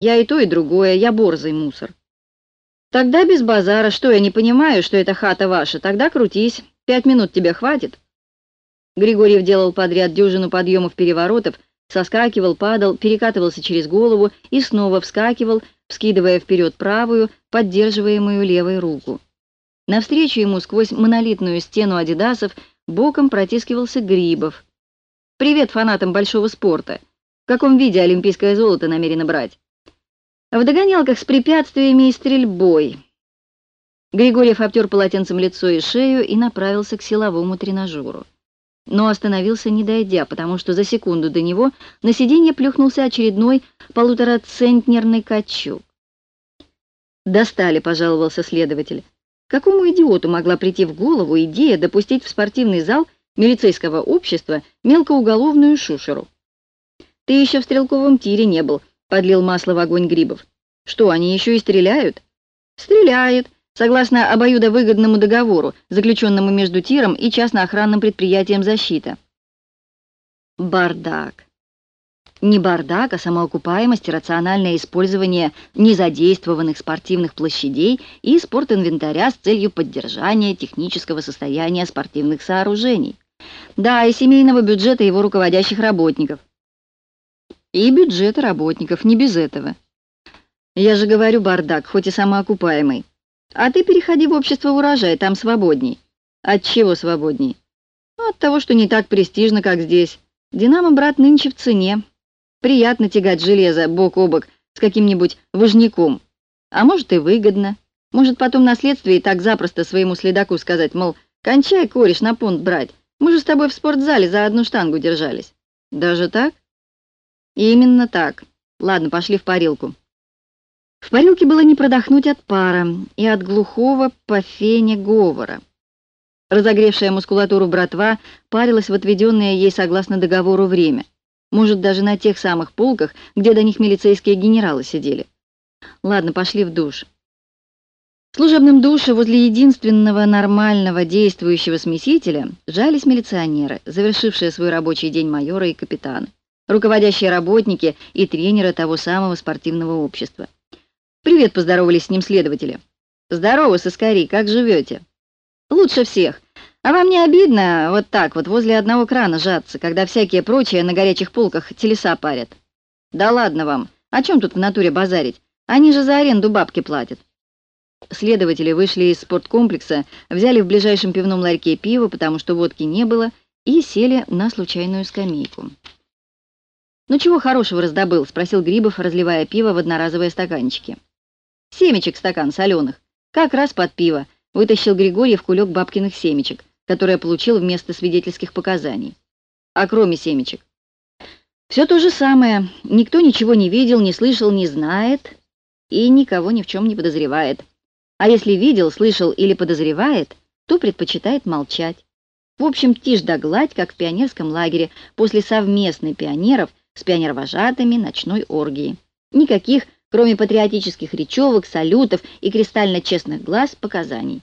Я и то, и другое, я борзый мусор. Тогда без базара, что я не понимаю, что это хата ваша, тогда крутись, пять минут тебе хватит. Григорьев делал подряд дюжину подъемов-переворотов, соскакивал, падал, перекатывался через голову и снова вскакивал, вскидывая вперед правую, поддерживаемую левой руку. Навстречу ему сквозь монолитную стену адидасов боком протискивался Грибов. «Привет фанатам большого спорта! В каком виде олимпийское золото намерены брать?» «В догонялках с препятствиями и стрельбой». Григорьев обтер полотенцем лицо и шею и направился к силовому тренажеру но остановился, не дойдя, потому что за секунду до него на сиденье плюхнулся очередной полуторацентнерный качок. «Достали», — пожаловался следователь. Какому идиоту могла прийти в голову идея допустить в спортивный зал милицейского общества мелкоуголовную шушеру? «Ты еще в стрелковом тире не был», — подлил масло в огонь Грибов. «Что, они еще и стреляют?» «Стреляют», согласно обоюдовыгодному договору, заключенному между тиром и частно-охранным предприятием «Защита». Бардак. Не бардак, а самоокупаемость и рациональное использование незадействованных спортивных площадей и спортинвентаря с целью поддержания технического состояния спортивных сооружений. Да, и семейного бюджета его руководящих работников. И бюджета работников, не без этого. Я же говорю бардак, хоть и самоокупаемый. А ты переходи в общество урожая, там свободней. От чего свободней? От того, что не так престижно, как здесь. Динамо, брат, нынче в цене. Приятно тягать железо бок о бок с каким-нибудь важняком. А может и выгодно. Может потом на следствии так запросто своему следаку сказать, мол, кончай, кореш, на понт брать. Мы же с тобой в спортзале за одну штангу держались. Даже так? Именно так. Ладно, пошли в парилку. В парилке было не продохнуть от пара и от глухого по фене говора. Разогревшая мускулатуру братва парилась в отведенное ей согласно договору время. Может, даже на тех самых полках, где до них милицейские генералы сидели. Ладно, пошли в душ. В служебном душе возле единственного нормального действующего смесителя жались милиционеры, завершившие свой рабочий день майора и капитана, руководящие работники и тренеры того самого спортивного общества. «Привет», — поздоровались с ним следователи. «Здорово, соскари, как живете?» «Лучше всех. А вам не обидно вот так вот возле одного крана жаться, когда всякие прочие на горячих полках телеса парят?» «Да ладно вам. О чем тут в натуре базарить? Они же за аренду бабки платят». Следователи вышли из спорткомплекса, взяли в ближайшем пивном ларьке пиво, потому что водки не было, и сели на случайную скамейку. «Ну чего хорошего раздобыл?» — спросил Грибов, разливая пиво в одноразовые стаканчики. Семечек стакан соленых. Как раз под пиво. Вытащил Григорьев кулек бабкиных семечек, которые получил вместо свидетельских показаний. А кроме семечек? Все то же самое. Никто ничего не видел, не слышал, не знает и никого ни в чем не подозревает. А если видел, слышал или подозревает, то предпочитает молчать. В общем, тишь да гладь, как в пионерском лагере, после совместной пионеров с пионервожатыми ночной оргии. Никаких кроме патриотических речевок, салютов и кристально честных глаз, показаний.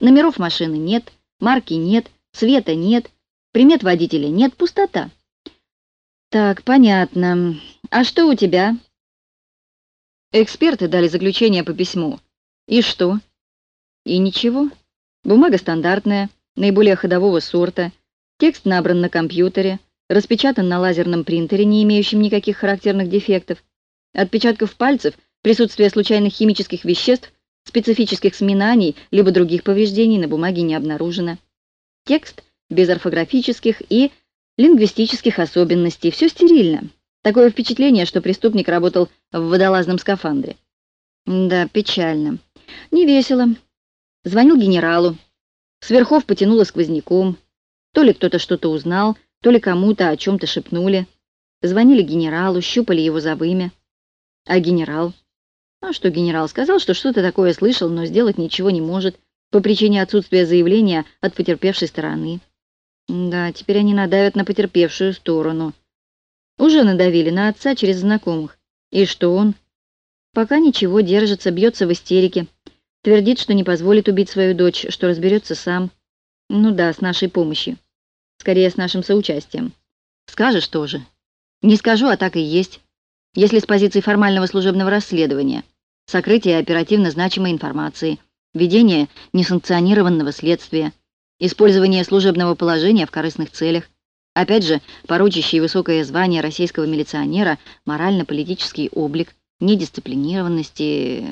Номеров машины нет, марки нет, цвета нет, примет водителя нет, пустота. Так, понятно. А что у тебя? Эксперты дали заключение по письму. И что? И ничего. Бумага стандартная, наиболее ходового сорта, текст набран на компьютере, распечатан на лазерном принтере, не имеющем никаких характерных дефектов. Отпечатков пальцев, присутствие случайных химических веществ, специфических сминаний либо других повреждений на бумаге не обнаружено. Текст без орфографических и лингвистических особенностей. Все стерильно. Такое впечатление, что преступник работал в водолазном скафандре. Да, печально. Не весело. Звонил генералу. Сверхов потянуло сквозняком. То ли кто-то что-то узнал, то ли кому-то о чем-то шепнули. Звонили генералу, щупали его за вымя. А генерал? А что генерал? Сказал, что что-то такое слышал, но сделать ничего не может по причине отсутствия заявления от потерпевшей стороны. Да, теперь они надавят на потерпевшую сторону. Уже надавили на отца через знакомых. И что он? Пока ничего, держится, бьется в истерике. Твердит, что не позволит убить свою дочь, что разберется сам. Ну да, с нашей помощью. Скорее, с нашим соучастием. Скажешь тоже. Не скажу, а так и есть. Если с позиции формального служебного расследования, сокрытие оперативно значимой информации, ведение несанкционированного следствия, использование служебного положения в корыстных целях, опять же, порочащий высокое звание российского милиционера, морально-политический облик, недисциплинированности